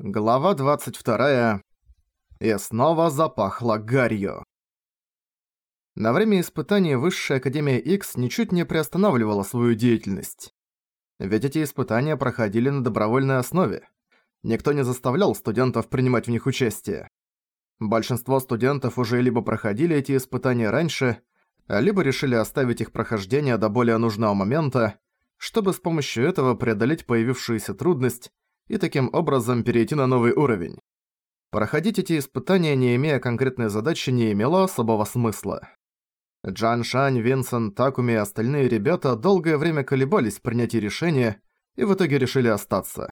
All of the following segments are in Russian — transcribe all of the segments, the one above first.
Глава 22. И снова запахло гарью. На время испытаний Высшая Академия X ничуть не приостанавливала свою деятельность. Ведь эти испытания проходили на добровольной основе. Никто не заставлял студентов принимать в них участие. Большинство студентов уже либо проходили эти испытания раньше, либо решили оставить их прохождение до более нужного момента, чтобы с помощью этого преодолеть появившуюся трудность и таким образом перейти на новый уровень. Проходить эти испытания, не имея конкретной задачи, не имело особого смысла. Джан Шань, Винсент, Такуми и остальные ребята долгое время колебались в принятии решения и в итоге решили остаться.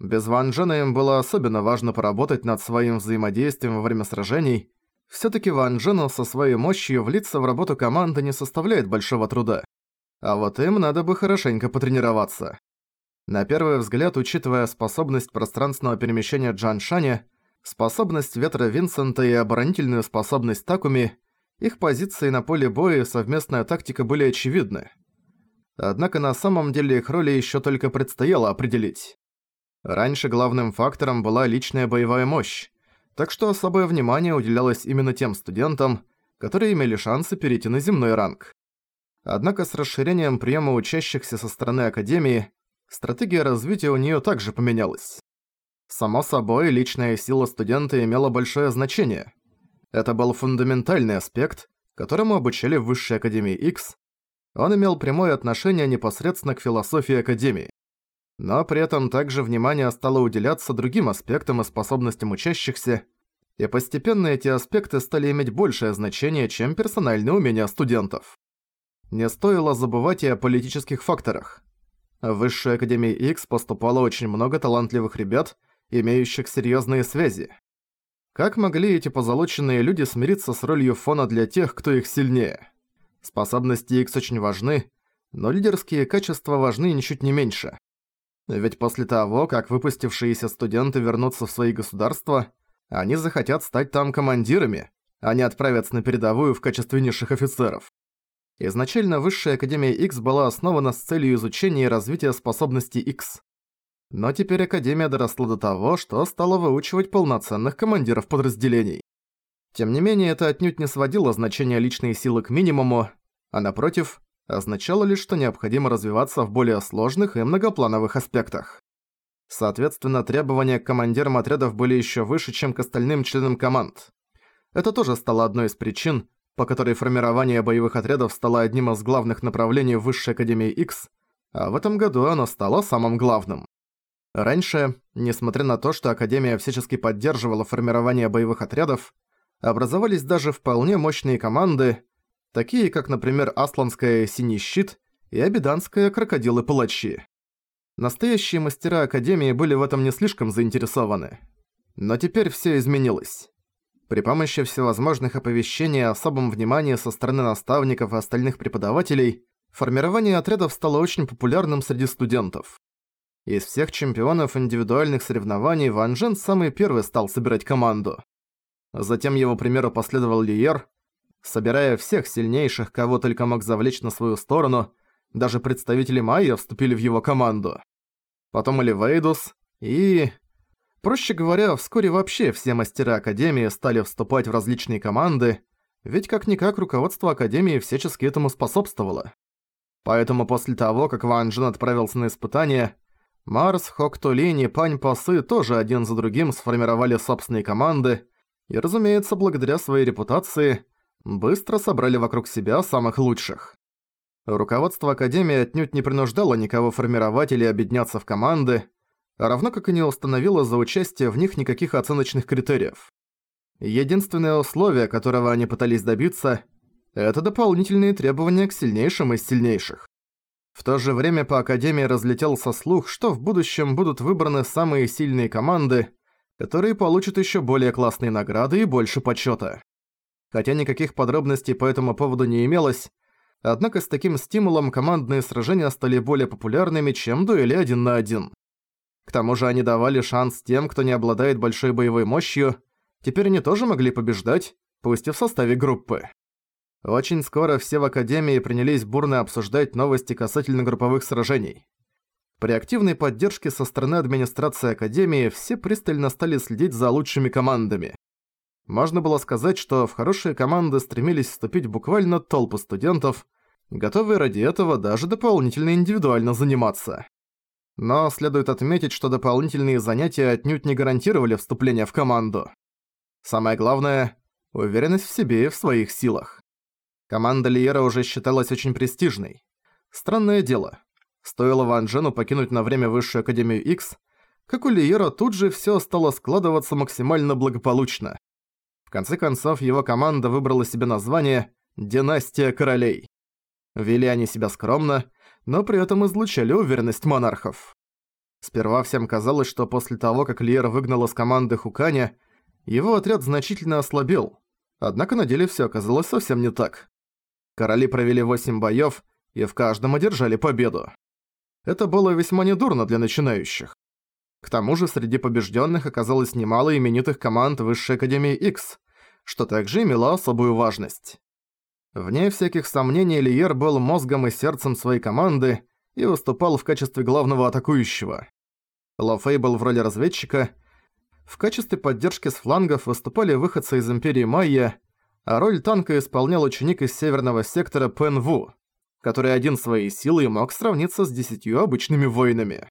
Без Ван Джена им было особенно важно поработать над своим взаимодействием во время сражений. Всё-таки Ван Джену со своей мощью влиться в работу команды не составляет большого труда. А вот им надо бы хорошенько потренироваться. На первый взгляд, учитывая способность пространственного перемещения Джан Шаня, способность ветра Винсента и оборонительную способность Такуми, их позиции на поле боя и совместная тактика были очевидны. Однако на самом деле их роли еще только предстояло определить. Раньше главным фактором была личная боевая мощь, так что особое внимание уделялось именно тем студентам, которые имели шансы перейти на земной ранг. Однако с расширением приема учащихся со стороны Академии, стратегия развития у нее также поменялась. Само собой, личная сила студента имела большое значение. Это был фундаментальный аспект, которому обучали в Высшей Академии X. Он имел прямое отношение непосредственно к философии Академии. Но при этом также внимание стало уделяться другим аспектам и способностям учащихся, и постепенно эти аспекты стали иметь большее значение, чем персональные умения студентов. Не стоило забывать и о политических факторах. В Высшую Академию X поступало очень много талантливых ребят, имеющих серьезные связи. Как могли эти позолоченные люди смириться с ролью фона для тех, кто их сильнее? Способности X очень важны, но лидерские качества важны ничуть не меньше. Ведь после того, как выпустившиеся студенты вернутся в свои государства, они захотят стать там командирами, а не отправятся на передовую в качестве низших офицеров. Изначально Высшая Академия X была основана с целью изучения и развития способностей X. Но теперь Академия доросла до того, что стала выучивать полноценных командиров подразделений. Тем не менее, это отнюдь не сводило значение личной силы к минимуму, а напротив, означало лишь, что необходимо развиваться в более сложных и многоплановых аспектах. Соответственно, требования к командирам отрядов были еще выше, чем к остальным членам команд. Это тоже стало одной из причин, по которой формирование боевых отрядов стало одним из главных направлений Высшей Академии X, а в этом году оно стало самым главным. Раньше, несмотря на то, что Академия всячески поддерживала формирование боевых отрядов, образовались даже вполне мощные команды, такие как, например, Асланская «Синий щит» и Абиданская «Крокодилы-палачи». Настоящие мастера Академии были в этом не слишком заинтересованы. Но теперь всё изменилось. При помощи всевозможных оповещений о особом внимании со стороны наставников и остальных преподавателей, формирование отрядов стало очень популярным среди студентов. Из всех чемпионов индивидуальных соревнований Ван Джен самый первый стал собирать команду. Затем его примеру последовал Лиер, собирая всех сильнейших, кого только мог завлечь на свою сторону, даже представители Майя вступили в его команду. Потом Оливейдус и... Проще говоря, вскоре вообще все мастера Академии стали вступать в различные команды, ведь как-никак руководство Академии всячески этому способствовало. Поэтому после того, как Ван Джин отправился на испытание, Марс, Хоктолинь и Пань Пасы тоже один за другим сформировали собственные команды, и, разумеется, благодаря своей репутации, быстро собрали вокруг себя самых лучших. Руководство Академии отнюдь не принуждало никого формировать или объединяться в команды, равно как и не установила за участие в них никаких оценочных критериев. Единственное условие, которого они пытались добиться, это дополнительные требования к сильнейшим из сильнейших. В то же время по Академии разлетелся слух, что в будущем будут выбраны самые сильные команды, которые получат еще более классные награды и больше почета. Хотя никаких подробностей по этому поводу не имелось, однако с таким стимулом командные сражения стали более популярными, чем дуэли один на один. К тому же они давали шанс тем, кто не обладает большой боевой мощью, теперь они тоже могли побеждать, пусть и в составе группы. Очень скоро все в Академии принялись бурно обсуждать новости касательно групповых сражений. При активной поддержке со стороны администрации Академии все пристально стали следить за лучшими командами. Можно было сказать, что в хорошие команды стремились вступить буквально толпы студентов, готовые ради этого даже дополнительно индивидуально заниматься. Но следует отметить, что дополнительные занятия отнюдь не гарантировали вступление в команду. Самое главное – уверенность в себе и в своих силах. Команда Лиера уже считалась очень престижной. Странное дело. Стоило Ван Джену покинуть на время Высшую Академию X, как у Лиера тут же всё стало складываться максимально благополучно. В конце концов, его команда выбрала себе название «Династия королей». Вели они себя скромно, но при этом излучали уверенность монархов. Сперва всем казалось, что после того, как Лиер выгнал из команды Хуканя, его отряд значительно ослабел. Однако на деле всё оказалось совсем не так. Короли провели 8 боёв и в каждом одержали победу. Это было весьма недурно для начинающих. К тому же среди побежденных оказалось немало именитых команд Высшей Академии X, что также имело особую важность. Вне всяких сомнений Лиер был мозгом и сердцем своей команды и выступал в качестве главного атакующего. Ло Фэй был в роли разведчика. В качестве поддержки с флангов выступали выходцы из Империи Майя, а роль танка исполнял ученик из северного сектора Пен Ву, который один своей силой мог сравниться с десятью обычными воинами.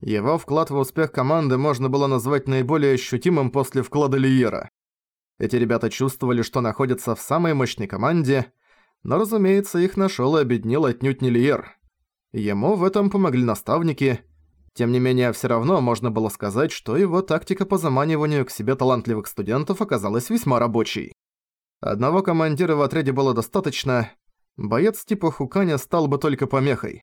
Его вклад в успех команды можно было назвать наиболее ощутимым после вклада Лиера. Эти ребята чувствовали, что находятся в самой мощной команде, но, разумеется, их нашёл и объединил отнюдь не Лиер. Ему в этом помогли наставники. Тем не менее, всё равно можно было сказать, что его тактика по заманиванию к себе талантливых студентов оказалась весьма рабочей. Одного командира в отряде было достаточно, боец типа Хуканя стал бы только помехой.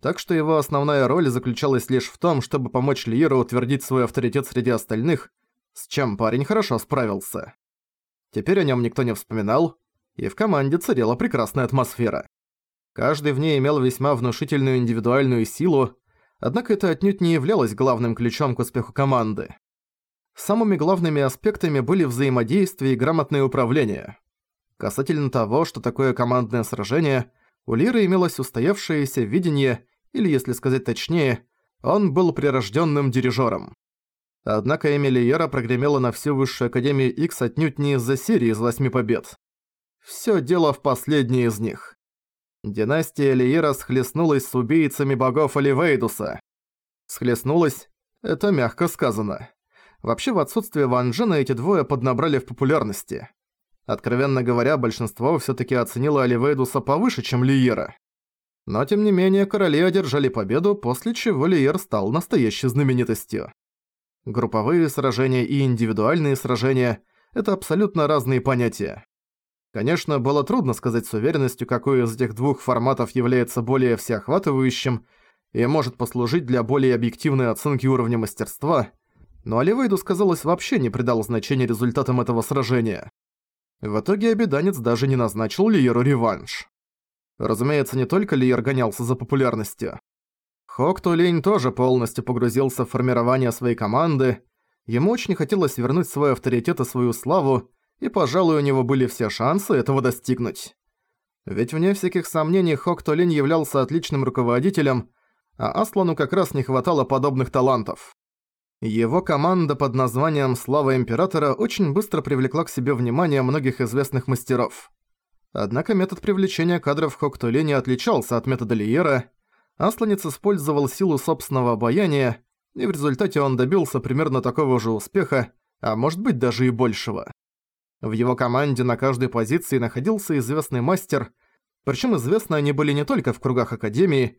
Так что его основная роль заключалась лишь в том, чтобы помочь Лиеру утвердить свой авторитет среди остальных, с чем парень хорошо справился. Теперь о нем никто не вспоминал, и в команде царила прекрасная атмосфера. Каждый в ней имел весьма внушительную индивидуальную силу, однако это отнюдь не являлось главным ключом к успеху команды. Самыми главными аспектами были взаимодействие и грамотное управление. Касательно того, что такое командное сражение, у Лиры имелось устоявшееся видение, или, если сказать точнее, он был прирожденным дирижером. Однако Эмили Ера прогремела на всю Высшую Академию X отнюдь не из-за серии из восьми побед. Всё дело в последней из них. Династия Лиера схлестнулась с убийцами богов Оливейдуса. Схлестнулась – это мягко сказано. Вообще, в отсутствие Ван Джена эти двое поднабрали в популярности. Откровенно говоря, большинство всё-таки оценило Оливейдуса повыше, чем Лиера. Но тем не менее, короли одержали победу, после чего Лиер стал настоящей знаменитостью. Групповые сражения и индивидуальные сражения – это абсолютно разные понятия. Конечно, было трудно сказать с уверенностью, какой из этих двух форматов является более всеохватывающим и может послужить для более объективной оценки уровня мастерства, но Оливейдус, казалось, вообще не придал значения результатам этого сражения. В итоге обеданец даже не назначил Лиеру реванш. Разумеется, не только Лиер гонялся за популярностью. Хокто Лень тоже полностью погрузился в формирование своей команды, ему очень хотелось вернуть свой авторитет и свою славу, и, пожалуй, у него были все шансы этого достигнуть. Ведь вне всяких сомнений Хокто Лень являлся отличным руководителем, а Аслану как раз не хватало подобных талантов. Его команда под названием «Слава Императора» очень быстро привлекла к себе внимание многих известных мастеров. Однако метод привлечения кадров Хокто Лени отличался от метода Лиера, Асланец использовал силу собственного обаяния, и в результате он добился примерно такого же успеха, а может быть даже и большего. В его команде на каждой позиции находился известный мастер, причем известны они были не только в кругах Академии,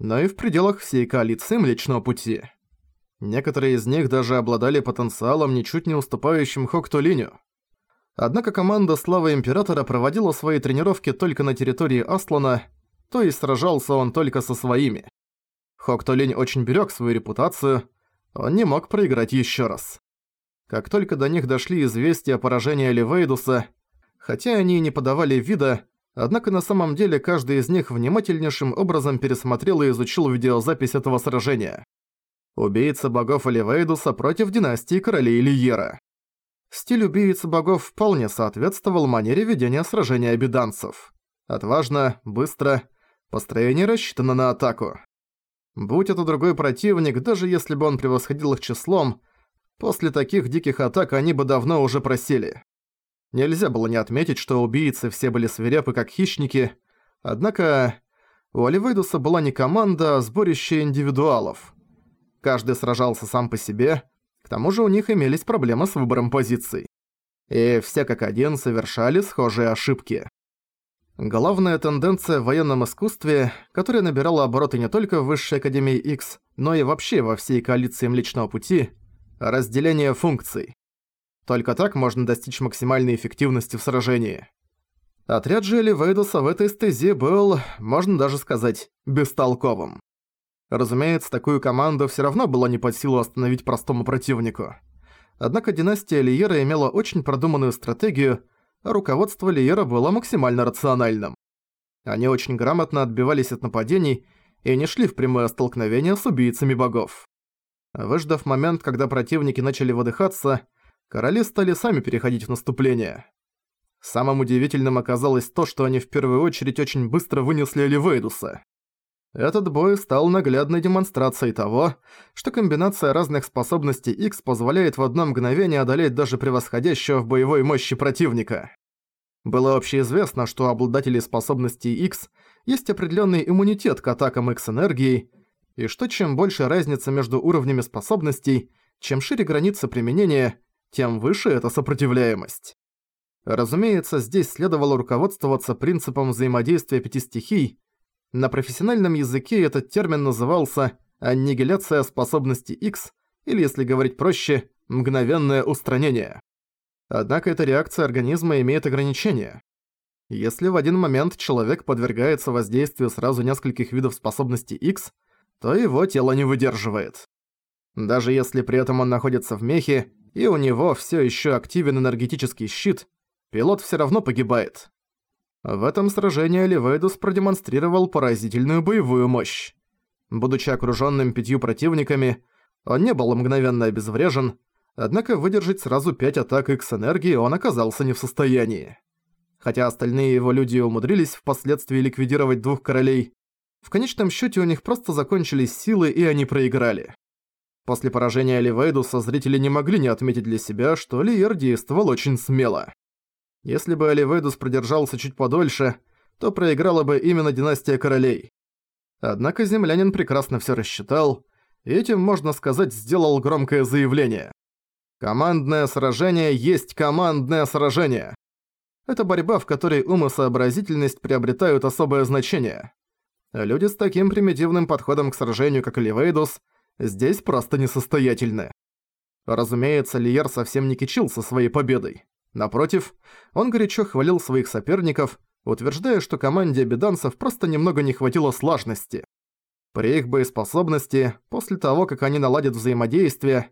но и в пределах всей коалиции Млечного Пути. Некоторые из них даже обладали потенциалом, ничуть не уступающим Хоктулиню. Однако команда Славы Императора проводила свои тренировки только на территории Аслана, то есть сражался он только со своими. Хоктолинь очень берег свою репутацию, он не мог проиграть еще раз. Как только до них дошли известия о поражении Оливейдуса, хотя они и не подавали вида, однако на самом деле каждый из них внимательнейшим образом пересмотрел и изучил видеозапись этого сражения. Убийца богов Оливейдуса против династии королей Лиера. Стиль убийцы богов вполне соответствовал манере ведения сражения обиданцев. Отважно, быстро, Построение рассчитано на атаку. Будь это другой противник, даже если бы он превосходил их числом, после таких диких атак они бы давно уже просели. Нельзя было не отметить, что убийцы все были свирепы как хищники, однако у Оливейдуса была не команда, а сборище индивидуалов. Каждый сражался сам по себе, к тому же у них имелись проблемы с выбором позиций. И все как один совершали схожие ошибки. Главная тенденция в военном искусстве, которая набирала обороты не только в Высшей Академии X, но и вообще во всей коалиции Млечного Пути – разделение функций. Только так можно достичь максимальной эффективности в сражении. Отряд же Эливейдуса в этой стезе был, можно даже сказать, бестолковым. Разумеется, такую команду всё равно было не под силу остановить простому противнику. Однако династия Лиера имела очень продуманную стратегию, руководство Лиера было максимально рациональным. Они очень грамотно отбивались от нападений и не шли в прямое столкновение с убийцами богов. Выждав момент, когда противники начали выдыхаться, короли стали сами переходить в наступление. Самым удивительным оказалось то, что они в первую очередь очень быстро вынесли Эливейдуса. Этот бой стал наглядной демонстрацией того, что комбинация разных способностей X позволяет в одно мгновение одолеть даже превосходящего в боевой мощи противника. Было общеизвестно, что у обладателей способностей X есть определенный иммунитет к атакам X энергии, и что чем больше разница между уровнями способностей, чем шире граница применения, тем выше эта сопротивляемость. Разумеется, здесь следовало руководствоваться принципом взаимодействия пяти стихий, на профессиональном языке этот термин назывался «аннигиляция способности X», или, если говорить проще, «мгновенное устранение». Однако эта реакция организма имеет ограничения. Если в один момент человек подвергается воздействию сразу нескольких видов способностей X, то его тело не выдерживает. Даже если при этом он находится в мехе, и у него все еще активен энергетический щит, пилот все равно погибает. В этом сражении Ливейдус продемонстрировал поразительную боевую мощь. Будучи окружённым пятью противниками, он не был мгновенно обезврежен, однако выдержать сразу пять атак X-энергии он оказался не в состоянии. Хотя остальные его люди умудрились впоследствии ликвидировать двух королей, в конечном счёте у них просто закончились силы и они проиграли. После поражения Ливейдуса зрители не могли не отметить для себя, что Лиер действовал очень смело. Если бы Оливейдус продержался чуть подольше, то проиграла бы именно династия королей. Однако землянин прекрасно всё рассчитал, и этим, можно сказать, сделал громкое заявление. Командное сражение есть командное сражение. Это борьба, в которой ум и сообразительность приобретают особое значение. Люди с таким примитивным подходом к сражению, как Ливейдус, здесь просто несостоятельны. Разумеется, Лиер совсем не кичился своей победой. Напротив, он горячо хвалил своих соперников, утверждая, что команде обеданцев просто немного не хватило слажности. При их боеспособности, после того, как они наладят взаимодействие,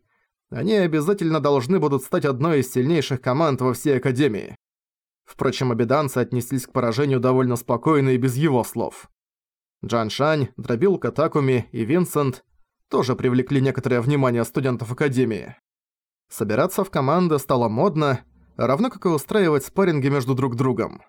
они обязательно должны будут стать одной из сильнейших команд во всей Академии. Впрочем, обеданцы отнеслись к поражению довольно спокойно и без его слов. Джан Шань, Дробилка Такуми и Винсент тоже привлекли некоторое внимание студентов Академии. Собираться в команды стало модно, равно как и устраивать спарринги между друг другом.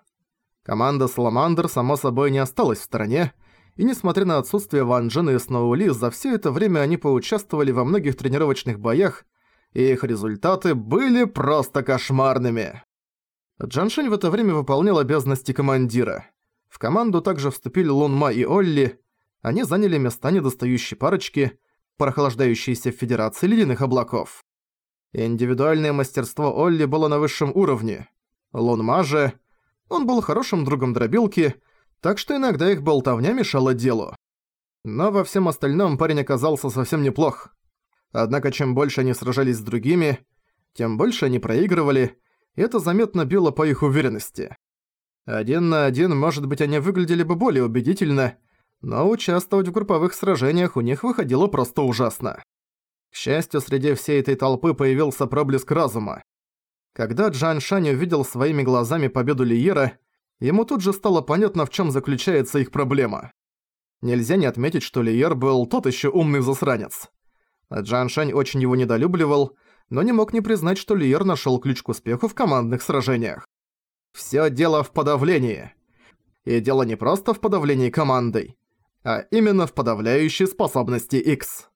Команда Саламандр, само собой, не осталась в стороне, и несмотря на отсутствие Ван Джена и Сноули, за все это время они поучаствовали во многих тренировочных боях, и их результаты были просто кошмарными. Джаншень в это время выполнял обязанности командира. В команду также вступили Лунма и Олли, они заняли места недостающей парочки, прохлаждающейся в Федерации Ледяных Облаков. Индивидуальное мастерство Олли было на высшем уровне. Лунма же... Он был хорошим другом дробилки, так что иногда их болтовня мешала делу. Но во всем остальном парень оказался совсем неплох. Однако чем больше они сражались с другими, тем больше они проигрывали, и это заметно било по их уверенности. Один на один, может быть, они выглядели бы более убедительно, но участвовать в групповых сражениях у них выходило просто ужасно. К счастью, среди всей этой толпы появился проблеск разума. Когда Джан Шань увидел своими глазами победу Лиера, ему тут же стало понятно, в чем заключается их проблема. Нельзя не отметить, что Лиер был тот еще умный засранец. Джан Шань очень его недолюбливал, но не мог не признать, что Лиер нашел ключ к успеху в командных сражениях. Все дело в подавлении. И дело не просто в подавлении командой. а именно в подавляющей способности X.